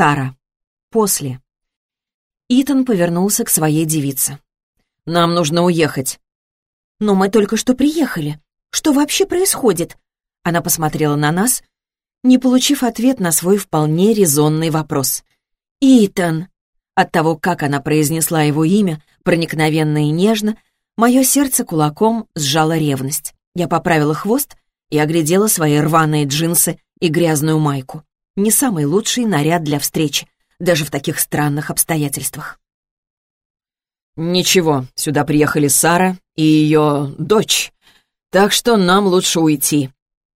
Сара. После. Итан повернулся к своей девице. «Нам нужно уехать». «Но мы только что приехали. Что вообще происходит?» Она посмотрела на нас, не получив ответ на свой вполне резонный вопрос. «Итан!» От того, как она произнесла его имя, проникновенно и нежно, мое сердце кулаком сжало ревность. Я поправила хвост и оглядела свои рваные джинсы и грязную майку. Не самый лучший наряд для встречи, даже в таких странных обстоятельствах. «Ничего, сюда приехали Сара и ее дочь, так что нам лучше уйти».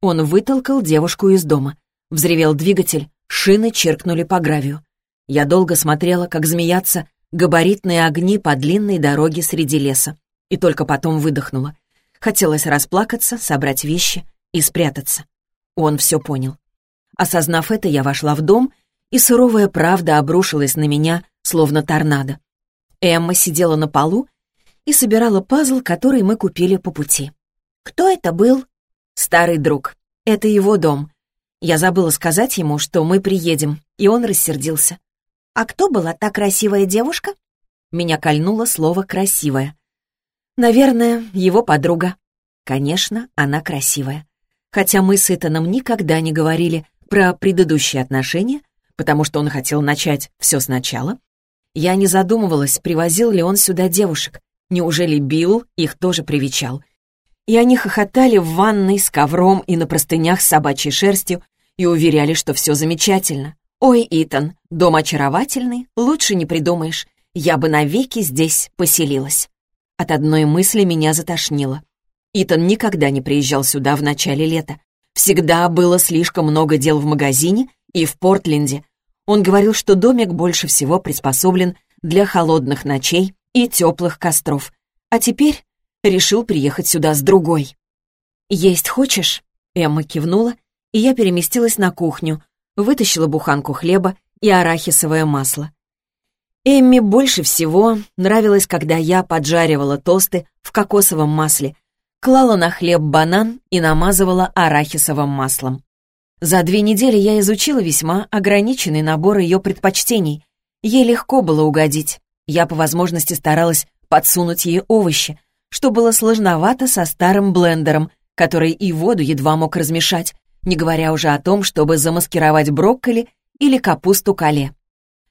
Он вытолкал девушку из дома. Взревел двигатель, шины чиркнули по гравию. Я долго смотрела, как змеятся габаритные огни по длинной дороге среди леса, и только потом выдохнула. Хотелось расплакаться, собрать вещи и спрятаться. Он все понял. Осознав это, я вошла в дом, и суровая правда обрушилась на меня, словно торнадо. Эмма сидела на полу и собирала пазл, который мы купили по пути. «Кто это был?» «Старый друг. Это его дом. Я забыла сказать ему, что мы приедем, и он рассердился. «А кто была та красивая девушка?» Меня кольнуло слово «красивая». «Наверное, его подруга». Конечно, она красивая. Хотя мы с Итаном никогда не говорили про предыдущие отношения, потому что он хотел начать все сначала, я не задумывалась, привозил ли он сюда девушек. Неужели Билл их тоже привечал? И они хохотали в ванной с ковром и на простынях с собачьей шерстью и уверяли, что все замечательно. «Ой, Итан, дом очаровательный, лучше не придумаешь. Я бы навеки здесь поселилась». От одной мысли меня затошнило. Итан никогда не приезжал сюда в начале лета. Всегда было слишком много дел в магазине и в Портленде. Он говорил, что домик больше всего приспособлен для холодных ночей и теплых костров. А теперь решил приехать сюда с другой. «Есть хочешь?» Эмма кивнула, и я переместилась на кухню, вытащила буханку хлеба и арахисовое масло. Эмми больше всего нравилось, когда я поджаривала тосты в кокосовом масле, клала на хлеб банан и намазывала арахисовым маслом. За две недели я изучила весьма ограниченный набор ее предпочтений. Ей легко было угодить. Я по возможности старалась подсунуть ей овощи, что было сложновато со старым блендером, который и воду едва мог размешать, не говоря уже о том, чтобы замаскировать брокколи или капусту кале.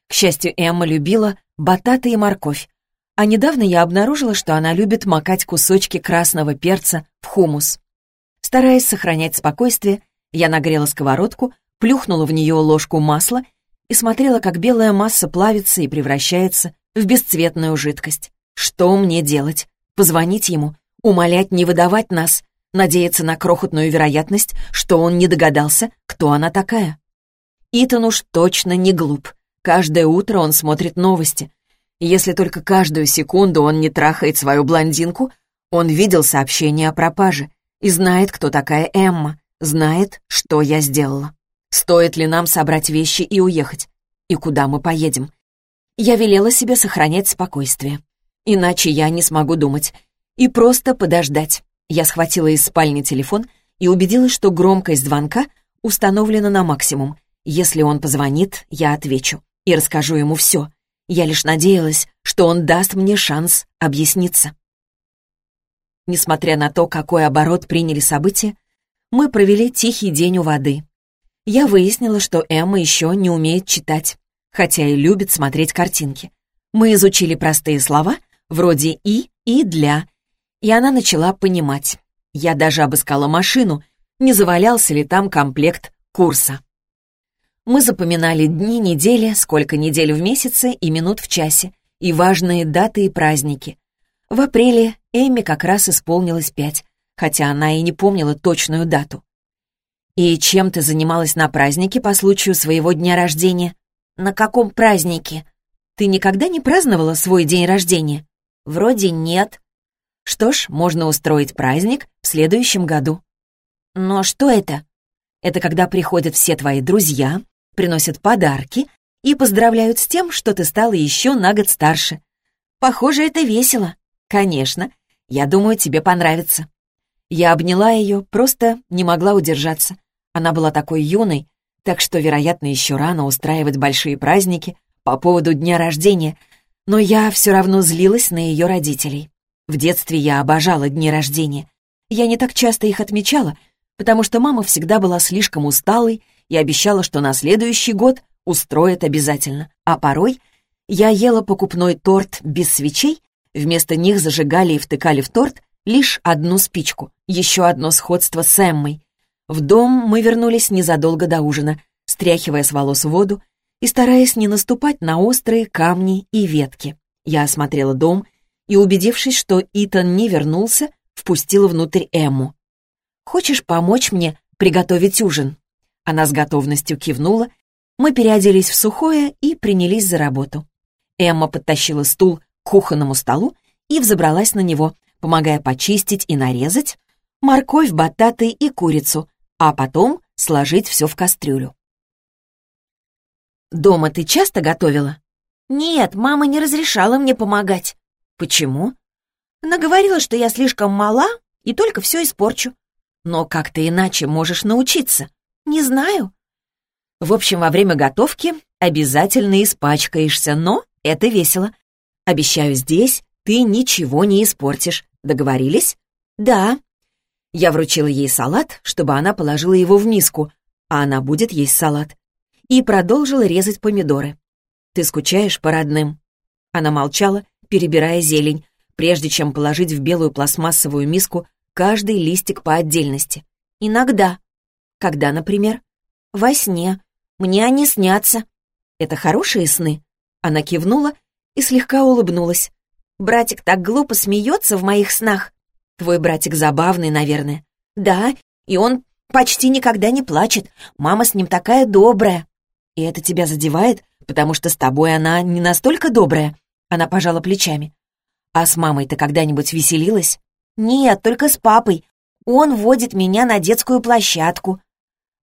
К счастью, Эмма любила бататы и морковь, а недавно я обнаружила, что она любит макать кусочки красного перца в хумус. Стараясь сохранять спокойствие, я нагрела сковородку, плюхнула в нее ложку масла и смотрела, как белая масса плавится и превращается в бесцветную жидкость. Что мне делать? Позвонить ему? Умолять не выдавать нас? Надеяться на крохотную вероятность, что он не догадался, кто она такая? Итан уж точно не глуп. Каждое утро он смотрит новости, если только каждую секунду он не трахает свою блондинку, он видел сообщение о пропаже и знает, кто такая Эмма, знает, что я сделала. Стоит ли нам собрать вещи и уехать? И куда мы поедем? Я велела себе сохранять спокойствие. Иначе я не смогу думать. И просто подождать. Я схватила из спальни телефон и убедилась, что громкость звонка установлена на максимум. Если он позвонит, я отвечу и расскажу ему все — я лишь надеялась, что он даст мне шанс объясниться. Несмотря на то, какой оборот приняли события, мы провели тихий день у воды. Я выяснила, что Эмма еще не умеет читать, хотя и любит смотреть картинки. Мы изучили простые слова, вроде «и» и «для», и она начала понимать. Я даже обыскала машину, не завалялся ли там комплект курса. Мы запоминали дни, недели, сколько недель в месяце и минут в часе, и важные даты и праздники. В апреле Эми как раз исполнилось пять, хотя она и не помнила точную дату. «И чем ты занималась на празднике по случаю своего дня рождения?» «На каком празднике?» «Ты никогда не праздновала свой день рождения?» «Вроде нет». «Что ж, можно устроить праздник в следующем году». «Но что это?» «Это когда приходят все твои друзья, приносят подарки и поздравляют с тем, что ты стала еще на год старше. Похоже, это весело. Конечно. Я думаю, тебе понравится. Я обняла ее, просто не могла удержаться. Она была такой юной, так что, вероятно, еще рано устраивать большие праздники по поводу дня рождения, но я все равно злилась на ее родителей. В детстве я обожала дни рождения. Я не так часто их отмечала, потому что мама всегда была слишком усталой и обещала, что на следующий год устроит обязательно. А порой я ела покупной торт без свечей, вместо них зажигали и втыкали в торт лишь одну спичку, еще одно сходство с Эммой. В дом мы вернулись незадолго до ужина, стряхивая с волос воду и стараясь не наступать на острые камни и ветки. Я осмотрела дом и, убедившись, что Итан не вернулся, впустила внутрь Эмму. «Хочешь помочь мне приготовить ужин?» Она с готовностью кивнула. Мы переоделись в сухое и принялись за работу. Эмма подтащила стул к кухонному столу и взобралась на него, помогая почистить и нарезать морковь, бататы и курицу, а потом сложить все в кастрюлю. «Дома ты часто готовила?» «Нет, мама не разрешала мне помогать». «Почему?» Она говорила, что я слишком мала и только все испорчу. «Но как ты иначе можешь научиться?» «Не знаю». «В общем, во время готовки обязательно испачкаешься, но это весело. Обещаю, здесь ты ничего не испортишь. Договорились?» «Да». Я вручила ей салат, чтобы она положила его в миску, а она будет есть салат. И продолжила резать помидоры. «Ты скучаешь по родным?» Она молчала, перебирая зелень, прежде чем положить в белую пластмассовую миску каждый листик по отдельности. «Иногда». «Когда, например?» «Во сне. Мне они снятся». «Это хорошие сны?» Она кивнула и слегка улыбнулась. «Братик так глупо смеется в моих снах. Твой братик забавный, наверное. Да, и он почти никогда не плачет. Мама с ним такая добрая. И это тебя задевает, потому что с тобой она не настолько добрая. Она пожала плечами. А с мамой ты когда-нибудь веселилась? Нет, только с папой. Он водит меня на детскую площадку.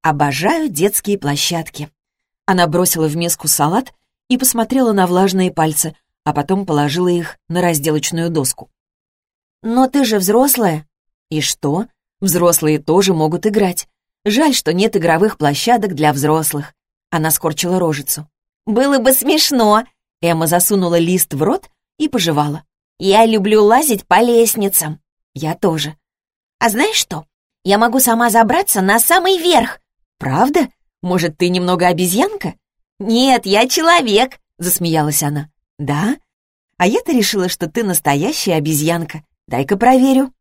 Обожаю детские площадки. Она бросила в миску салат и посмотрела на влажные пальцы, а потом положила их на разделочную доску. «Но ты же взрослая». «И что? Взрослые тоже могут играть. Жаль, что нет игровых площадок для взрослых». Она скорчила рожицу. «Было бы смешно!» Эмма засунула лист в рот и пожевала. «Я люблю лазить по лестницам». «Я тоже». «А знаешь что? Я могу сама забраться на самый верх». «Правда? Может, ты немного обезьянка?» «Нет, я человек», — засмеялась она. «Да? А я-то решила, что ты настоящая обезьянка. Дай-ка проверю».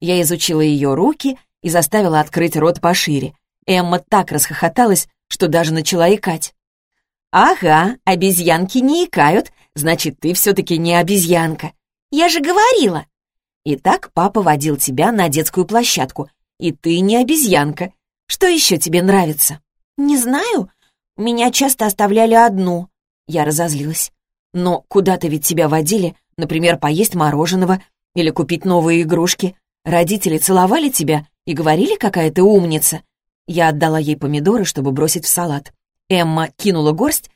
Я изучила ее руки и заставила открыть рот пошире. Эмма так расхохоталась, что даже начала икать. «Ага, обезьянки не икают, значит, ты все-таки не обезьянка. Я же говорила!» Итак, папа водил тебя на детскую площадку, и ты не обезьянка. Что еще тебе нравится?» «Не знаю. Меня часто оставляли одну». Я разозлилась. «Но куда-то ведь тебя водили, например, поесть мороженого или купить новые игрушки. Родители целовали тебя и говорили, какая ты умница. Я отдала ей помидоры, чтобы бросить в салат. Эмма кинула горсть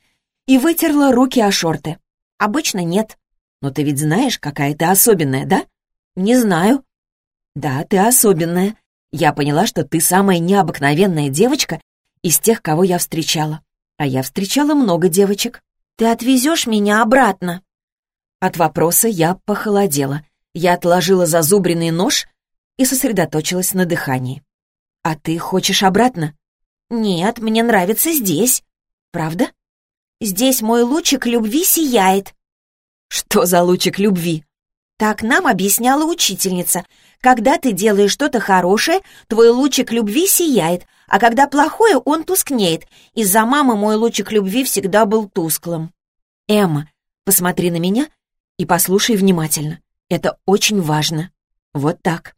и вытерла руки о шорты. «Обычно нет». «Но ты ведь знаешь, какая ты особенная, да?» «Не знаю». «Да, ты особенная. Я поняла, что ты самая необыкновенная девочка из тех, кого я встречала. А я встречала много девочек. Ты отвезешь меня обратно?» От вопроса я похолодела. Я отложила зазубренный нож и сосредоточилась на дыхании. «А ты хочешь обратно?» «Нет, мне нравится здесь». «Правда?» «Здесь мой лучик любви сияет». «Что за лучик любви?» Так нам объясняла учительница. Когда ты делаешь что-то хорошее, твой лучик любви сияет, а когда плохое, он тускнеет. Из-за мамы мой лучик любви всегда был тусклым. «Эмма, посмотри на меня и послушай внимательно. Это очень важно. Вот так.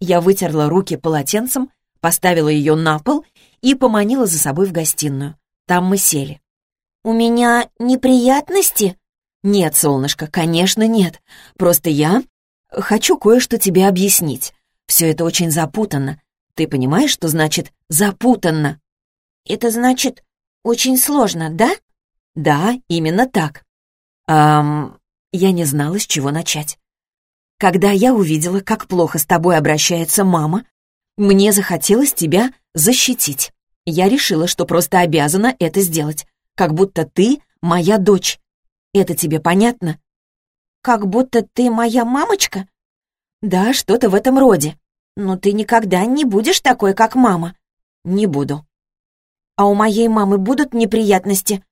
Я вытерла руки полотенцем, поставила ее на пол и поманила за собой в гостиную. Там мы сели. «У меня неприятности?» «Нет, солнышко, конечно, нет. Просто я хочу кое-что тебе объяснить. Все это очень запутанно. Ты понимаешь, что значит «запутанно»?» «Это значит очень сложно, да?» «Да, именно так». «Эм...» Я не знала, с чего начать. Когда я увидела, как плохо с тобой обращается мама, мне захотелось тебя защитить. Я решила, что просто обязана это сделать. Как будто ты моя дочь. Это тебе понятно? Как будто ты моя мамочка? Да, что-то в этом роде. Но ты никогда не будешь такой, как мама. Не буду. А у моей мамы будут неприятности?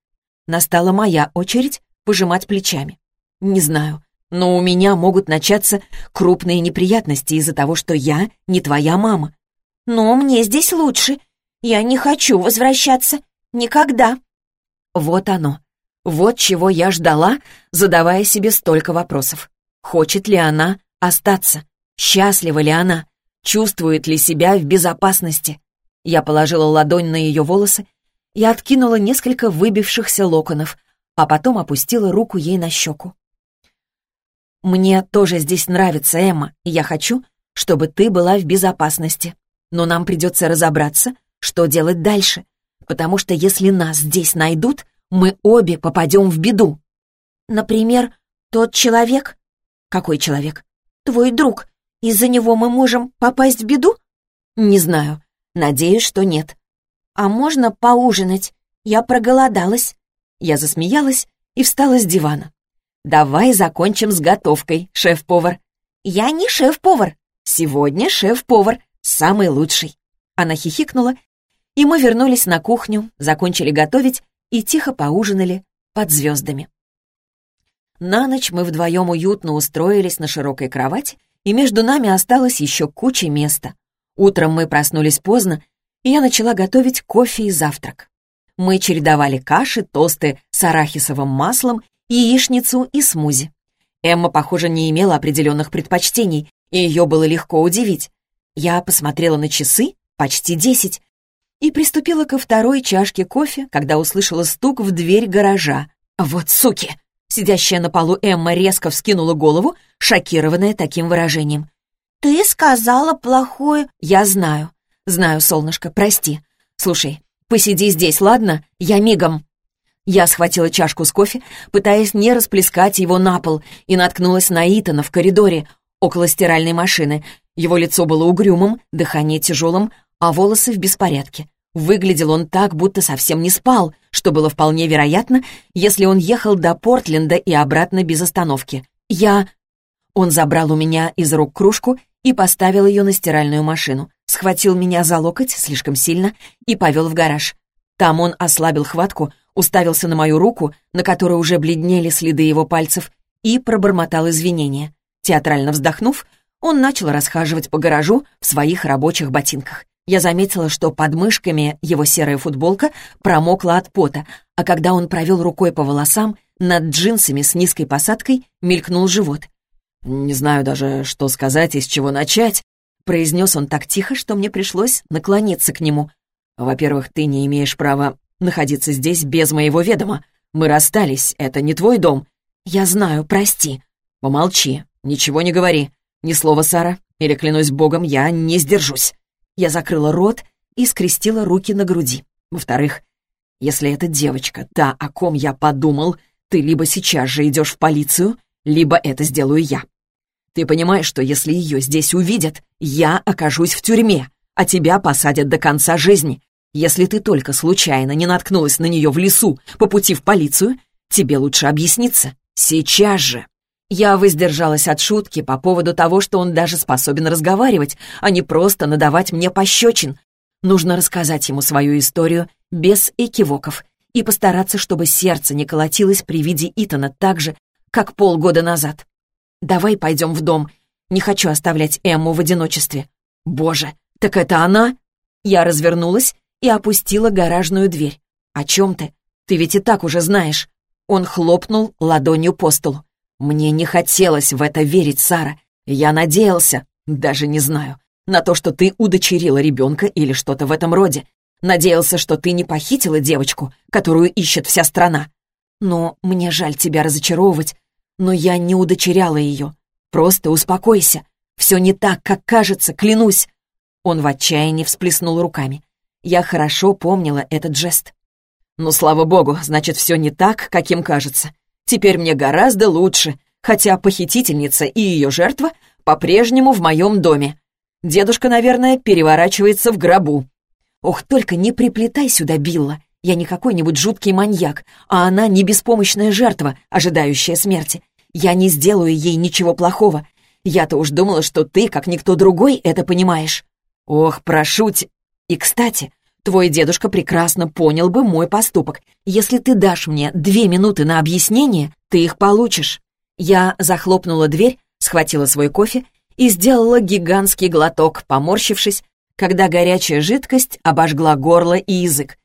Настала моя очередь пожимать плечами. Не знаю, но у меня могут начаться крупные неприятности из-за того, что я не твоя мама. Но мне здесь лучше. Я не хочу возвращаться. Никогда. Вот оно. Вот чего я ждала, задавая себе столько вопросов. Хочет ли она остаться? Счастлива ли она? Чувствует ли себя в безопасности? Я положила ладонь на ее волосы и откинула несколько выбившихся локонов, а потом опустила руку ей на щеку. «Мне тоже здесь нравится, Эмма, и я хочу, чтобы ты была в безопасности. Но нам придется разобраться, что делать дальше, потому что если нас здесь найдут, мы обе попадем в беду. Например, тот человек? Какой человек? Твой друг. Из-за него мы можем попасть в беду? Не знаю. Надеюсь, что нет. А можно поужинать? Я проголодалась. Я засмеялась и встала с дивана. «Давай закончим с готовкой, шеф-повар». «Я не шеф-повар». «Сегодня шеф-повар, самый лучший». Она хихикнула, и мы вернулись на кухню, закончили готовить и тихо поужинали под звездами. На ночь мы вдвоем уютно устроились на широкой кровати, и между нами осталось еще куча места. Утром мы проснулись поздно, и я начала готовить кофе и завтрак. Мы чередовали каши, тосты с арахисовым маслом, яичницу и смузи. Эмма, похоже, не имела определенных предпочтений, и ее было легко удивить. Я посмотрела на часы, почти десять, и приступила ко второй чашке кофе, когда услышала стук в дверь гаража. «Вот суки!» Сидящая на полу Эмма резко вскинула голову, шокированная таким выражением. «Ты сказала плохое...» «Я знаю. Знаю, солнышко, прости. Слушай, посиди здесь, ладно? Я мигом». Я схватила чашку с кофе, пытаясь не расплескать его на пол, и наткнулась на Итана в коридоре, около стиральной машины. Его лицо было угрюмым, дыхание тяжелым, а волосы в беспорядке. Выглядел он так, будто совсем не спал, что было вполне вероятно, если он ехал до Портленда и обратно без остановки. Я... Он забрал у меня из рук кружку и поставил ее на стиральную машину, схватил меня за локоть слишком сильно и повел в гараж. Там он ослабил хватку, уставился на мою руку, на которой уже бледнели следы его пальцев, и пробормотал извинения. Театрально вздохнув, он начал расхаживать по гаражу в своих рабочих ботинках. Я заметила, что под мышками его серая футболка промокла от пота, а когда он провел рукой по волосам, над джинсами с низкой посадкой мелькнул живот. «Не знаю даже, что сказать и с чего начать», — произнес он так тихо, что мне пришлось наклониться к нему. «Во-первых, ты не имеешь права находиться здесь без моего ведома. Мы расстались, это не твой дом». «Я знаю, прости». «Помолчи, ничего не говори. Ни слова, Сара, или, клянусь богом, я не сдержусь». Я закрыла рот и скрестила руки на груди. Во-вторых, если эта девочка, та, о ком я подумал, ты либо сейчас же идешь в полицию, либо это сделаю я. Ты понимаешь, что если ее здесь увидят, я окажусь в тюрьме, а тебя посадят до конца жизни. Если ты только случайно не наткнулась на нее в лесу по пути в полицию, тебе лучше объясниться. Сейчас же. Я воздержалась от шутки по поводу того, что он даже способен разговаривать, а не просто надавать мне пощечин. Нужно рассказать ему свою историю без экивоков и постараться, чтобы сердце не колотилось при виде Итана так же, как полгода назад. «Давай пойдем в дом. Не хочу оставлять Эмму в одиночестве». «Боже, так это она?» Я развернулась и опустила гаражную дверь. «О чем ты? Ты ведь и так уже знаешь». Он хлопнул ладонью по столу. Мне не хотелось в это верить, Сара. Я надеялся, даже не знаю, на то, что ты удочерила ребенка или что-то в этом роде. Надеялся, что ты не похитила девочку, которую ищет вся страна. Но мне жаль тебя разочаровывать, но я не удочеряла ее. Просто успокойся. Все не так, как кажется, клянусь. Он в отчаянии всплеснул руками. Я хорошо помнила этот жест. «Ну, слава богу, значит, все не так, каким кажется. Теперь мне гораздо лучше, хотя похитительница и ее жертва по-прежнему в моем доме. Дедушка, наверное, переворачивается в гробу. Ох, только не приплетай сюда Билла. Я не какой-нибудь жуткий маньяк, а она не беспомощная жертва, ожидающая смерти. Я не сделаю ей ничего плохого. Я-то уж думала, что ты, как никто другой, это понимаешь. Ох, прошу тебя. И, кстати, твой дедушка прекрасно понял бы мой поступок. Если ты дашь мне две минуты на объяснение, ты их получишь. Я захлопнула дверь, схватила свой кофе и сделала гигантский глоток, поморщившись, когда горячая жидкость обожгла горло и язык.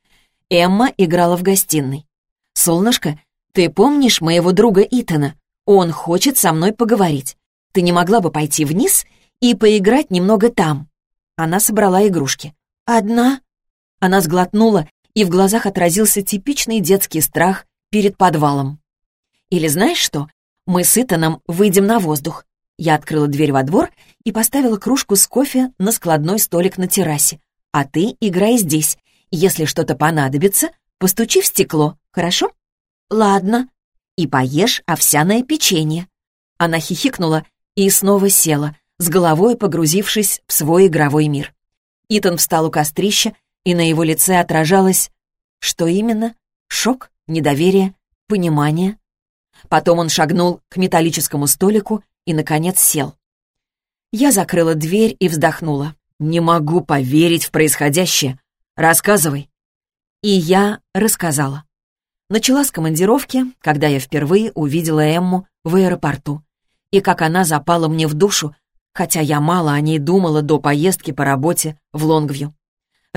Эмма играла в гостиной. «Солнышко, ты помнишь моего друга Итана? Он хочет со мной поговорить. Ты не могла бы пойти вниз и поиграть немного там?» Она собрала игрушки. «Одна?» Она сглотнула, и в глазах отразился типичный детский страх перед подвалом. «Или знаешь что? Мы с Итаном выйдем на воздух. Я открыла дверь во двор и поставила кружку с кофе на складной столик на террасе. А ты играй здесь. Если что-то понадобится, постучи в стекло, хорошо? Ладно. И поешь овсяное печенье. Она хихикнула и снова села, с головой погрузившись в свой игровой мир. Итан встал у кострища, и на его лице отражалось... Что именно? Шок, недоверие, понимание. Потом он шагнул к металлическому столику и, наконец, сел. Я закрыла дверь и вздохнула. «Не могу поверить в происходящее. Рассказывай». И я рассказала. Начала с командировки, когда я впервые увидела Эмму в аэропорту. И как она запала мне в душу, хотя я мало о ней думала до поездки по работе в Лонгвью.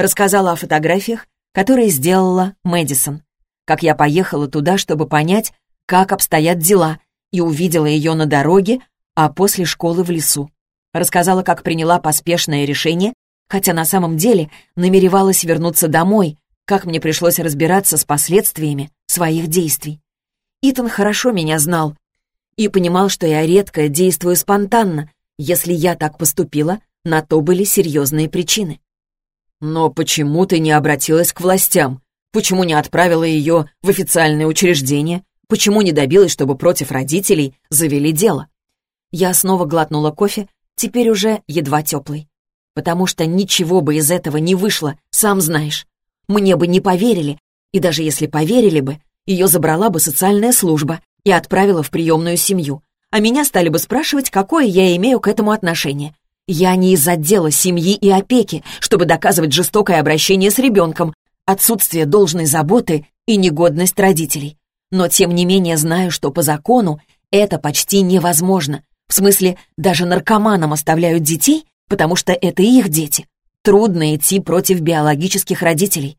Рассказала о фотографиях, которые сделала Мэдисон. Как я поехала туда, чтобы понять, как обстоят дела, и увидела ее на дороге, а после школы в лесу. Рассказала, как приняла поспешное решение, хотя на самом деле намеревалась вернуться домой, как мне пришлось разбираться с последствиями своих действий. Итан хорошо меня знал и понимал, что я редко действую спонтанно. Если я так поступила, на то были серьезные причины. «Но почему ты не обратилась к властям? Почему не отправила ее в официальное учреждение? Почему не добилась, чтобы против родителей завели дело?» Я снова глотнула кофе, теперь уже едва теплый. Потому что ничего бы из этого не вышло, сам знаешь. Мне бы не поверили, и даже если поверили бы, ее забрала бы социальная служба и отправила в приемную семью, а меня стали бы спрашивать, какое я имею к этому отношение. Я не из отдела семьи и опеки, чтобы доказывать жестокое обращение с ребенком, отсутствие должной заботы и негодность родителей. Но тем не менее знаю, что по закону это почти невозможно, в смысле, даже наркоманам оставляют детей, потому что это их дети. Трудно идти против биологических родителей.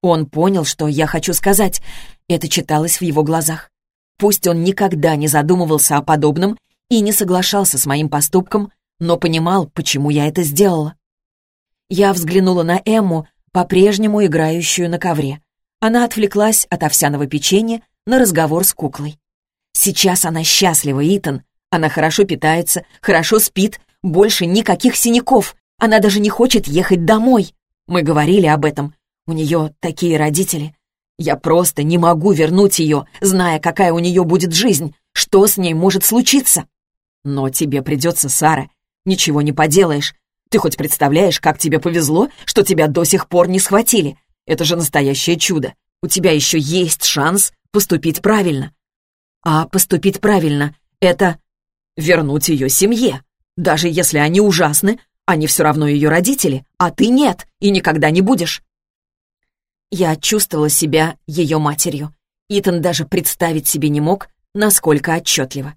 Он понял, что я хочу сказать. Это читалось в его глазах. Пусть он никогда не задумывался о подобном и не соглашался с моим поступком, но понимал, почему я это сделала. Я взглянула на Эмму, по-прежнему играющую на ковре. Она отвлеклась от овсяного печенья на разговор с куклой. Сейчас она счастлива, Итан, она хорошо питается, хорошо спит, больше никаких синяков. Она даже не хочет ехать домой. Мы говорили об этом. У нее такие родители. Я просто не могу вернуть ее, зная, какая у нее будет жизнь, что с ней может случиться. Но тебе придется, Сара. Ничего не поделаешь. Ты хоть представляешь, как тебе повезло, что тебя до сих пор не схватили? Это же настоящее чудо. У тебя еще есть шанс поступить правильно. А поступить правильно — это вернуть ее семье. Даже если они ужасны, они все равно ее родители, а ты нет и никогда не будешь. Я чувствовала себя ее матерью. Итан даже представить себе не мог, насколько отчетливо.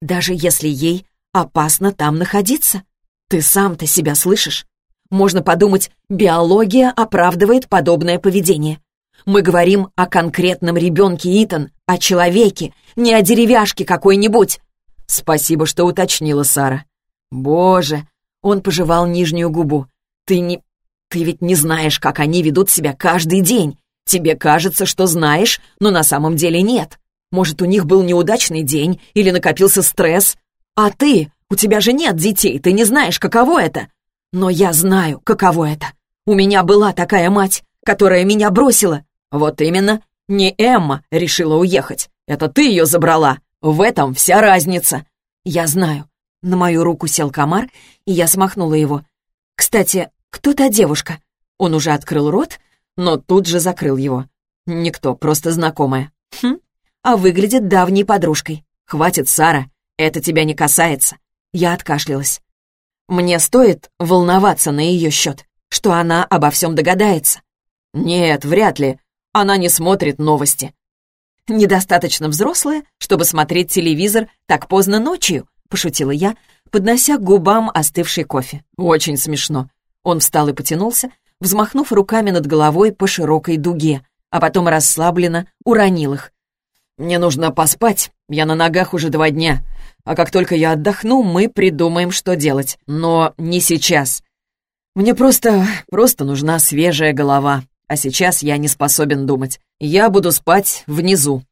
Даже если ей опасно там находиться. Ты сам-то себя слышишь? Можно подумать, биология оправдывает подобное поведение. Мы говорим о конкретном ребенке Итан, о человеке, не о деревяшке какой-нибудь. «Спасибо, что уточнила, Сара». «Боже!» — он пожевал нижнюю губу. «Ты не... Ты ведь не знаешь, как они ведут себя каждый день. Тебе кажется, что знаешь, но на самом деле нет. Может, у них был неудачный день или накопился стресс. А ты, у тебя же нет детей, ты не знаешь, каково это. Но я знаю, каково это. У меня была такая мать, которая меня бросила. Вот именно, не Эмма решила уехать. Это ты ее забрала. В этом вся разница. Я знаю. На мою руку сел комар, и я смахнула его. Кстати, кто та девушка? Он уже открыл рот, но тут же закрыл его. Никто, просто знакомая. Хм, а выглядит давней подружкой. Хватит, Сара, это тебя не касается. Я откашлялась. Мне стоит волноваться на ее счет, что она обо всем догадается. Нет, вряд ли. Она не смотрит новости. Недостаточно взрослая, чтобы смотреть телевизор так поздно ночью, пошутила я, поднося к губам остывший кофе. Очень смешно. Он встал и потянулся, взмахнув руками над головой по широкой дуге, а потом расслабленно уронил их. «Мне нужно поспать, я на ногах уже два дня, а как только я отдохну, мы придумаем, что делать, но не сейчас. Мне просто, просто нужна свежая голова, а сейчас я не способен думать. Я буду спать внизу».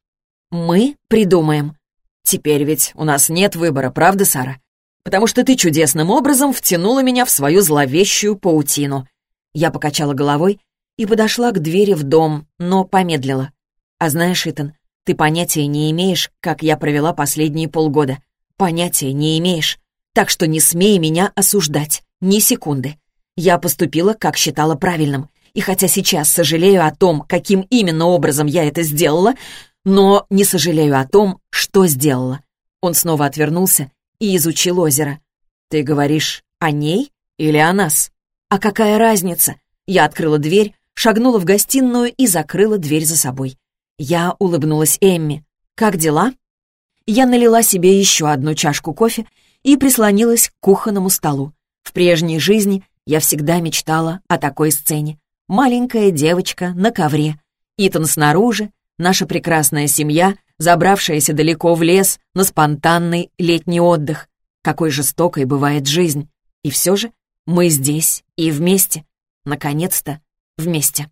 «Мы придумаем», Теперь ведь у нас нет выбора, правда, Сара? Потому что ты чудесным образом втянула меня в свою зловещую паутину. Я покачала головой и подошла к двери в дом, но помедлила. А знаешь, Итан, ты понятия не имеешь, как я провела последние полгода. Понятия не имеешь. Так что не смей меня осуждать. Ни секунды. Я поступила, как считала правильным. И хотя сейчас сожалею о том, каким именно образом я это сделала, но не сожалею о том, что сделала. Он снова отвернулся и изучил озеро. Ты говоришь о ней или о нас? А какая разница? Я открыла дверь, шагнула в гостиную и закрыла дверь за собой. Я улыбнулась Эмми. «Как дела?» Я налила себе еще одну чашку кофе и прислонилась к кухонному столу. В прежней жизни я всегда мечтала о такой сцене. Маленькая девочка на ковре. Итан снаружи, наша прекрасная семья, забравшаяся далеко в лес на спонтанный летний отдых. Какой жестокой бывает жизнь. И все же мы здесь и вместе. Наконец-то вместе.